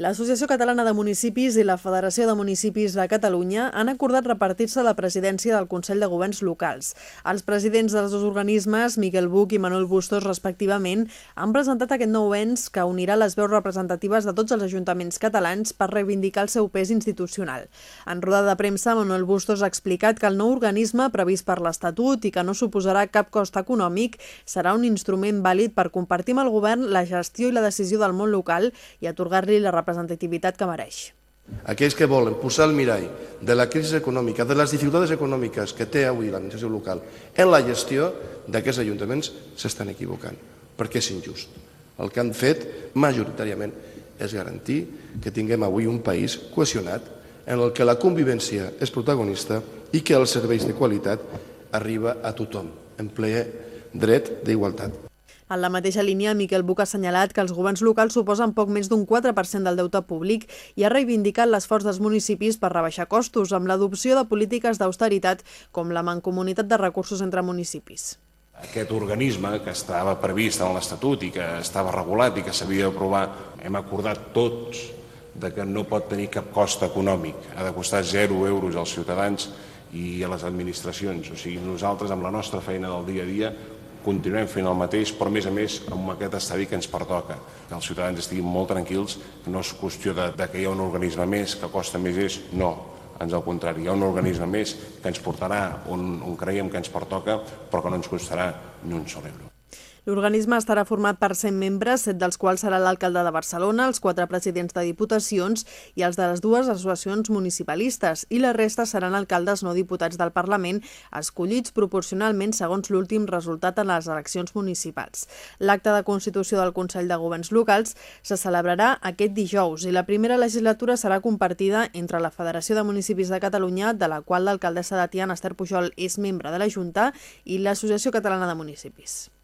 L'Associació Catalana de Municipis i la Federació de Municipis de Catalunya han acordat repartir-se la presidència del Consell de Governs Locals. Els presidents dels dos organismes, Miquel Buch i Manuel Bustos, respectivament, han presentat aquest nou ens que unirà les veus representatives de tots els ajuntaments catalans per reivindicar el seu pes institucional. En roda de premsa, Manuel Bustos ha explicat que el nou organisme, previst per l'Estatut i que no suposarà cap cost econòmic, serà un instrument vàlid per compartir amb el govern la gestió i la decisió del món local i atorgar-li la representació representativitat que mereix. Aquells que volen posar el mirall de la crisi econòmica, de les dificultats econòmiques que té avui l'administració local en la gestió d'aquests ajuntaments s'estan equivocant, perquè és injust. El que han fet majoritàriament és garantir que tinguem avui un país cohesionat en el que la convivència és protagonista i que els serveis de qualitat arriba a tothom en ple dret d'igualtat. En la mateixa línia, Miquel Buch ha assenyalat que els governs locals suposen poc més d'un 4% del deute públic i ha reivindicat l'esforç dels municipis per rebaixar costos amb l'adopció de polítiques d'austeritat com la mancomunitat de recursos entre municipis. Aquest organisme que estava previst en l'Estatut i que estava regulat i que s'havia d'aprovar, hem acordat tots de que no pot tenir cap cost econòmic, ha de costar 0 euros als ciutadans i a les administracions. O sigui, nosaltres amb la nostra feina del dia a dia continuem fent el mateix, però a més a més amb aquest estadi que ens pertoca, que els ciutadans estiguin molt tranquils, que no és qüestió de, de que hi ha un organisme més que costa més és, no, ens al contrari, hi ha un organisme més que ens portarà on, on creiem que ens pertoca, però que no ens costarà ni un sol euro. L'organisme estarà format per 100 membres, set dels quals serà l'alcalde de Barcelona, els quatre presidents de diputacions i els de les dues associacions municipalistes, i la resta seran alcaldes no diputats del Parlament, escollits proporcionalment segons l'últim resultat en les eleccions municipals. L'acte de constitució del Consell de Governs Locals se celebrarà aquest dijous i la primera legislatura serà compartida entre la Federació de Municipis de Catalunya, de la qual l'alcaldessa de Tiana, Esther Pujol, és membre de la Junta, i l'Associació Catalana de Municipis.